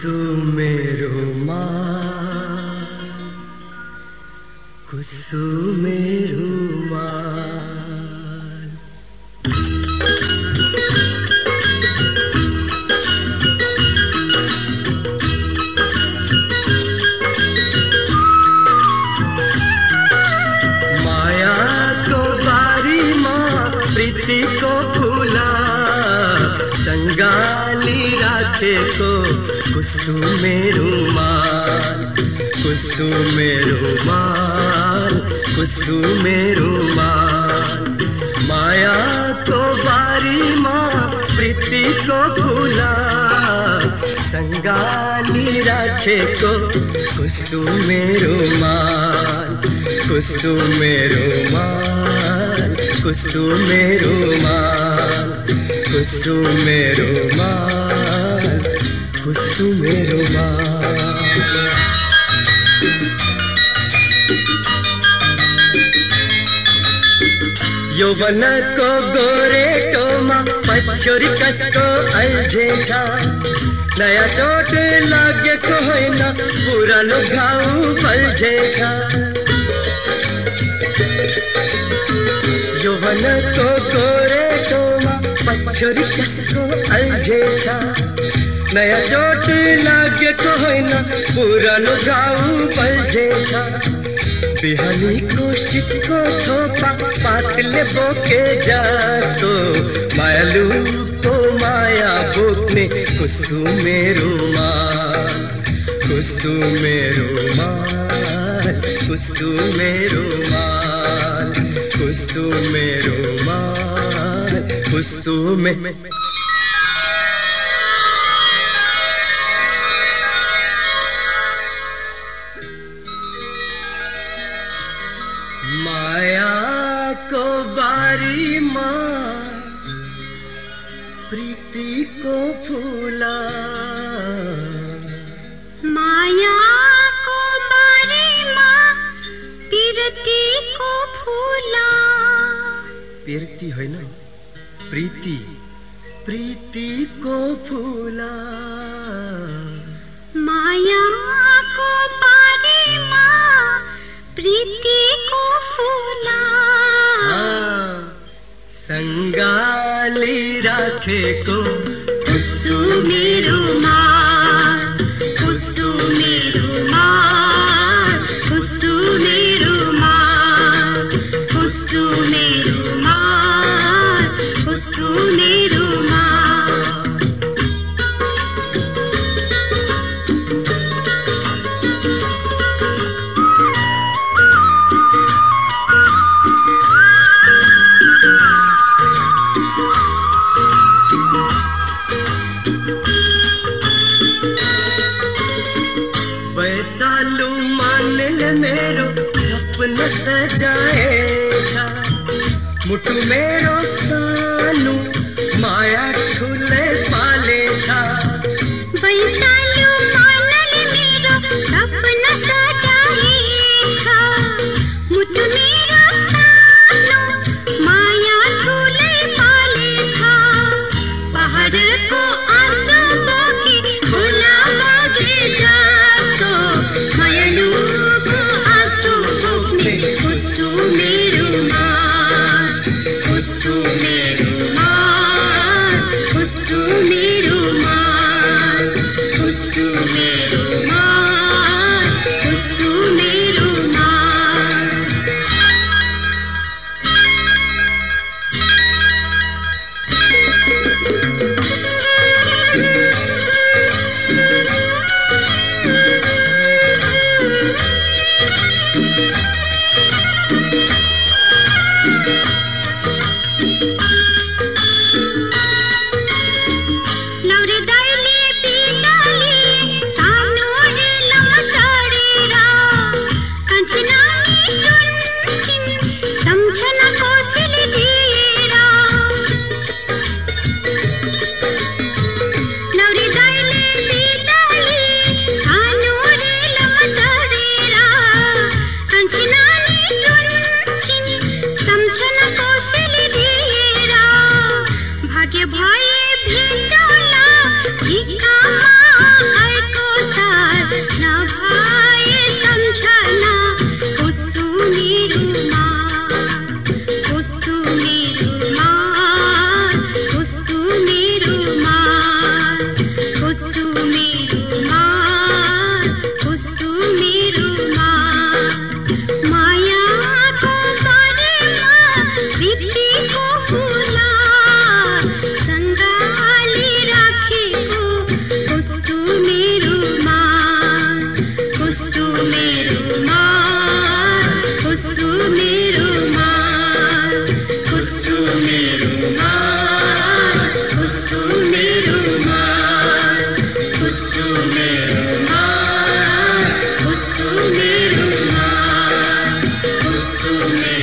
कुसुमे रुमाल कुसुमे रुमाल संगाली राखे को कुसुमे रुमाल कुसुमे रुमाल कुसुमे रुमाल। माया को बारी माँ, प्रीति को फूला संगाली राखे को कुसुमे रुमाल कुसुमे रुमाल कुसुमे रुमाल। कुसुमे रुमाल कुसुमे रुमाल यौवन को गोरे टोमा पछोरी कसको अलझे छा नया चोट लागे को होइन, पुरानो घाउ फल्झे छा यौवन को गोरे टोमा पछोरी कसको अलझे नया चोट लागे को होइन पुरानो घाउ फल्झे छा बिहानीको शीतको थोपा पातले बोके जस्तो मायालुको माया बोक्ने कुसुमे रुमाल कुसुमे रुमाल कुसुमे रुमाल कुसुमे रुमाल कुसुमे माया को बारी माँ प्रीति को फूला। माया को बारी माँ पिरती को फूला। प्रीति होइन प्रीति प्रीति को फूला। माया को पारे माँ प्रीति को फूला। हाँ, संगाली राखे को। कुसुमे रुमाल मेरो सपन सजाए मुठु मेरो सानू माया Thank you. my सुने